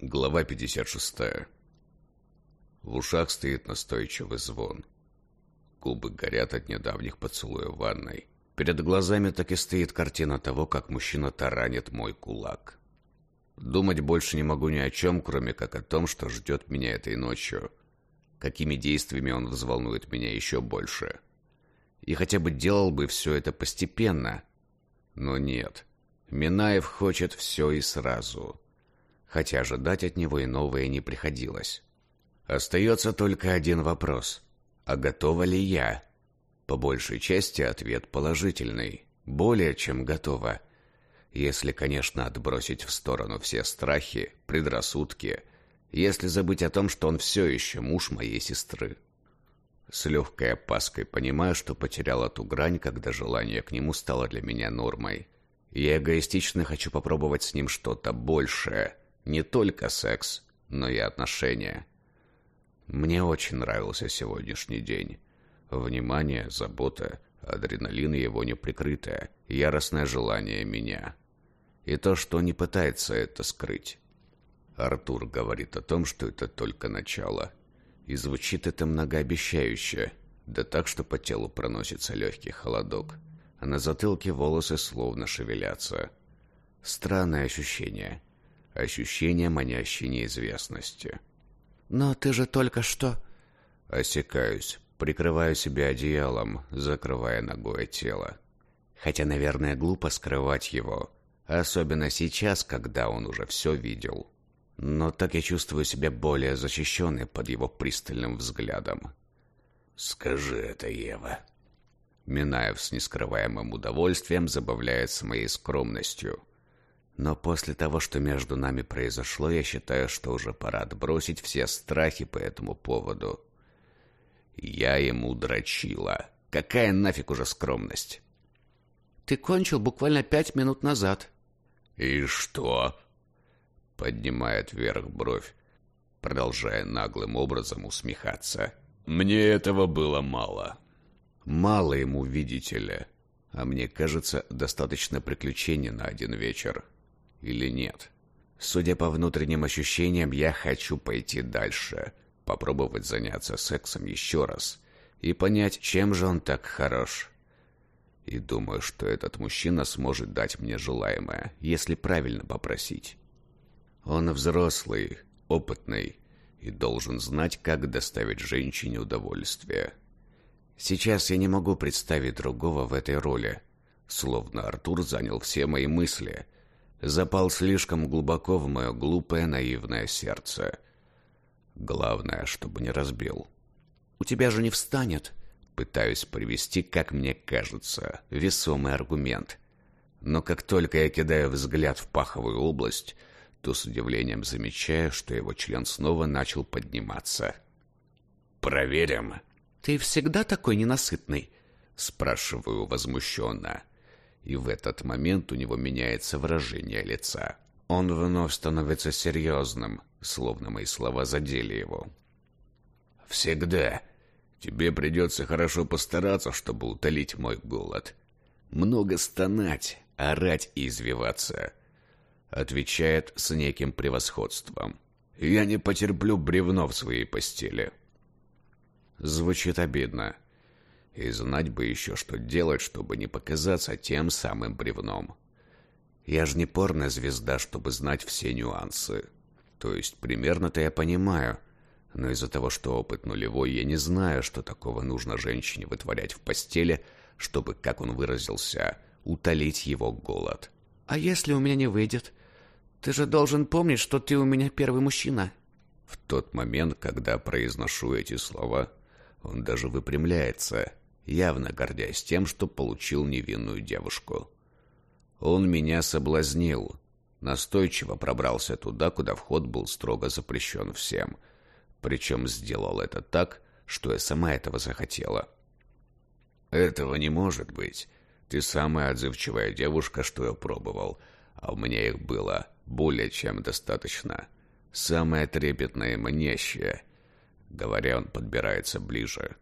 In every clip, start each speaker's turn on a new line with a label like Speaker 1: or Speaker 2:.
Speaker 1: Глава 56. В ушах стоит настойчивый звон. Губы горят от недавних поцелуев ванной. Перед глазами так и стоит картина того, как мужчина таранит мой кулак. Думать больше не могу ни о чем, кроме как о том, что ждет меня этой ночью. Какими действиями он взволнует меня еще больше. И хотя бы делал бы все это постепенно. Но нет. Минаев хочет все и сразу хотя ожидать от него и новое не приходилось. Остается только один вопрос. А готова ли я? По большей части ответ положительный. Более чем готова. Если, конечно, отбросить в сторону все страхи, предрассудки, если забыть о том, что он все еще муж моей сестры. С легкой опаской понимаю, что потерял эту грань, когда желание к нему стало для меня нормой. Я эгоистично хочу попробовать с ним что-то большее – не только секс, но и отношения. Мне очень нравился сегодняшний день. Внимание, забота, адреналин его неприкрытое, яростное желание меня. И то, что не пытается это скрыть. Артур говорит о том, что это только начало. И звучит это многообещающе, да так, что по телу проносится легкий холодок, а на затылке волосы словно шевелятся. Странное ощущение ощущение манящей неизвестности.
Speaker 2: «Но ты же только что...»
Speaker 1: Осекаюсь, прикрываю себя одеялом, закрывая ногой тело. Хотя, наверное, глупо скрывать его, особенно сейчас, когда он уже все видел. Но так я чувствую себя более защищенной под его пристальным взглядом. «Скажи это, Ева». Минаев с нескрываемым удовольствием забавляется моей скромностью. Но после того, что между нами произошло, я считаю, что уже пора отбросить все страхи по этому поводу. Я ему дрочила. Какая нафиг уже скромность?
Speaker 2: Ты кончил буквально пять минут назад.
Speaker 1: И что? Поднимает вверх бровь, продолжая наглым образом усмехаться. Мне этого было мало. Мало ему, видите ли. А мне кажется, достаточно приключений на один вечер или нет. Судя по внутренним ощущениям, я хочу пойти дальше, попробовать заняться сексом еще раз и понять, чем же он так хорош. И думаю, что этот мужчина сможет дать мне желаемое, если правильно попросить. Он взрослый, опытный и должен знать, как доставить женщине удовольствие. Сейчас я не могу представить другого в этой роли, словно Артур занял все мои мысли – запал слишком глубоко в мое глупое наивное сердце. Главное, чтобы не разбил.
Speaker 2: «У тебя же не встанет!»
Speaker 1: Пытаюсь привести, как мне кажется, весомый аргумент. Но как только я кидаю взгляд в паховую область, то с удивлением замечаю, что его член снова начал подниматься. «Проверим!»
Speaker 2: «Ты всегда такой ненасытный?»
Speaker 1: Спрашиваю возмущенно и в этот момент у него меняется выражение лица. Он вновь становится серьезным, словно мои слова задели его. «Всегда. Тебе придется хорошо постараться, чтобы утолить мой голод. Много стонать, орать и извиваться», — отвечает с неким превосходством. «Я не потерплю бревно в своей постели». Звучит обидно. И знать бы еще, что делать, чтобы не показаться тем самым бревном. Я же не порно-звезда, чтобы знать все нюансы. То есть примерно-то я понимаю, но из-за того, что опыт нулевой, я не знаю, что такого нужно женщине вытворять в постели, чтобы, как он выразился, утолить его голод.
Speaker 2: «А если у меня не выйдет? Ты же должен помнить, что ты у меня первый мужчина».
Speaker 1: В тот момент, когда произношу эти слова, он даже выпрямляется, явно гордясь тем, что получил невинную девушку. Он меня соблазнил, настойчиво пробрался туда, куда вход был строго запрещен всем, причем сделал это так, что я сама этого захотела. «Этого не может быть. Ты самая отзывчивая девушка, что я пробовал, а у меня их было более чем достаточно. Самая трепетная и манящая». Говоря, он подбирается ближе.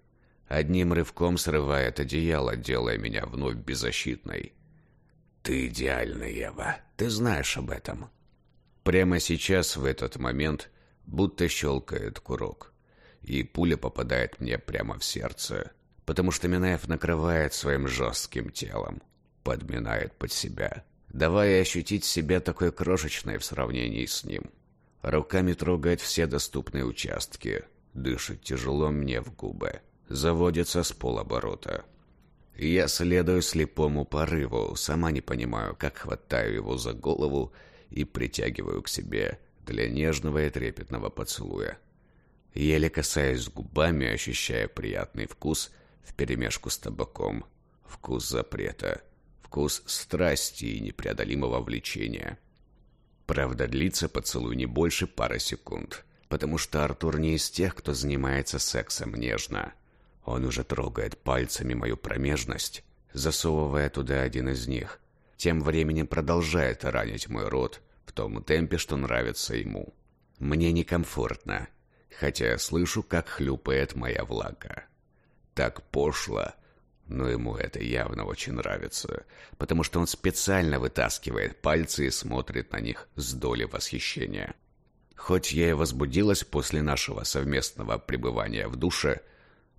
Speaker 1: Одним рывком срывает одеяло, делая меня вновь беззащитной. «Ты идеальна, Ева. Ты знаешь об этом». Прямо сейчас, в этот момент, будто щелкает курок. И пуля попадает мне прямо в сердце, потому что Минаев накрывает своим жестким телом, подминает под себя, давая ощутить себя такой крошечной в сравнении с ним. Руками трогает все доступные участки, дышит тяжело мне в губы, заводится с полоборота. Я следую слепому порыву, сама не понимаю, как хватаю его за голову и притягиваю к себе для нежного и трепетного поцелуя. Еле касаясь губами, ощущая приятный вкус вперемешку с табаком. Вкус запрета. Вкус страсти и непреодолимого влечения. Правда, длится поцелуй не больше пары секунд, потому что Артур не из тех, кто занимается сексом нежно. Он уже трогает пальцами мою промежность, засовывая туда один из них. Тем временем продолжает ранить мой рот в том темпе, что нравится ему. Мне некомфортно, хотя я слышу, как хлюпает моя влага. Так пошло, но ему это явно очень нравится, потому что он специально вытаскивает пальцы и смотрит на них с долей восхищения. Хоть я и возбудилась после нашего совместного пребывания в душе,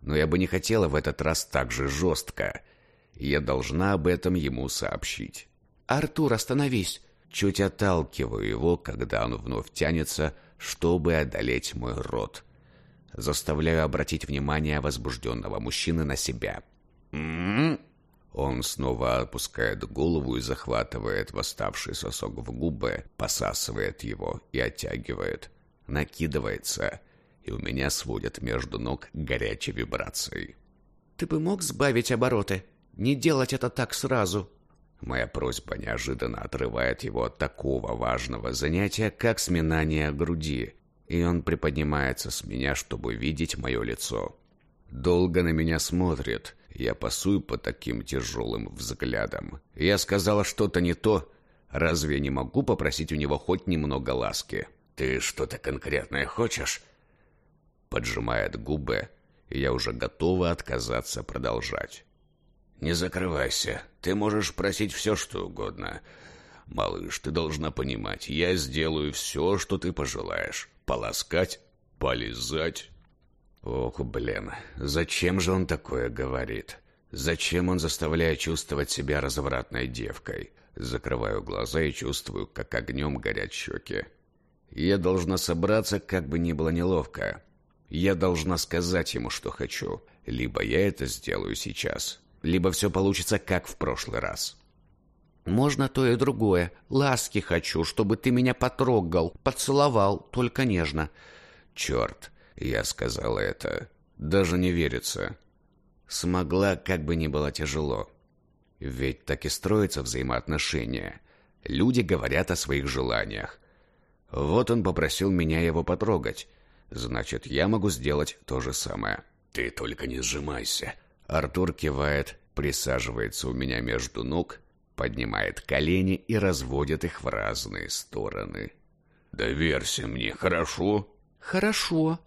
Speaker 1: но я бы не хотела в этот раз так же жестко, я должна об этом ему сообщить.
Speaker 2: «Артур, остановись!»
Speaker 1: Чуть отталкиваю его, когда он вновь тянется, чтобы одолеть мой рот. Заставляю обратить внимание возбужденного мужчины на себя. «М-м-м!» Он снова опускает голову и захватывает восставший сосок в губы, посасывает его и оттягивает. Накидывается, и у меня сводят между ног горячей вибрацией.
Speaker 2: «Ты бы мог сбавить обороты? Не делать это так сразу!»
Speaker 1: Моя просьба неожиданно отрывает его от такого важного занятия, как сминание груди, и он приподнимается с меня, чтобы видеть мое лицо. Долго на меня смотрит, я пасую по таким тяжелым взглядам. Я сказала что-то не то. Разве я не могу попросить у него хоть немного ласки? «Ты что-то конкретное хочешь?» Поджимает губы, и я уже готова отказаться продолжать. «Не закрывайся. Ты можешь просить все, что угодно. Малыш, ты должна понимать, я сделаю все, что ты пожелаешь. Полоскать, полизать». Ох, блин, зачем же он такое говорит? Зачем он заставляет чувствовать себя развратной девкой? Закрываю глаза и чувствую, как огнем горят щеки. Я должна собраться, как бы ни было неловко. Я должна сказать ему, что хочу. Либо я это сделаю сейчас, либо все получится, как в прошлый раз.
Speaker 2: Можно то и другое. Ласки хочу, чтобы ты меня потрогал, поцеловал, только нежно.
Speaker 1: Черт, я сказала это. Даже не верится. Смогла, как бы ни было тяжело. Ведь так и строятся взаимоотношения. Люди говорят о своих желаниях. Вот он попросил меня его потрогать. Значит, я могу сделать то же самое. Ты только не сжимайся. Артур кивает, присаживается у меня между ног, поднимает колени и разводит их в разные стороны. «Доверься мне, хорошо?»
Speaker 2: «Хорошо»,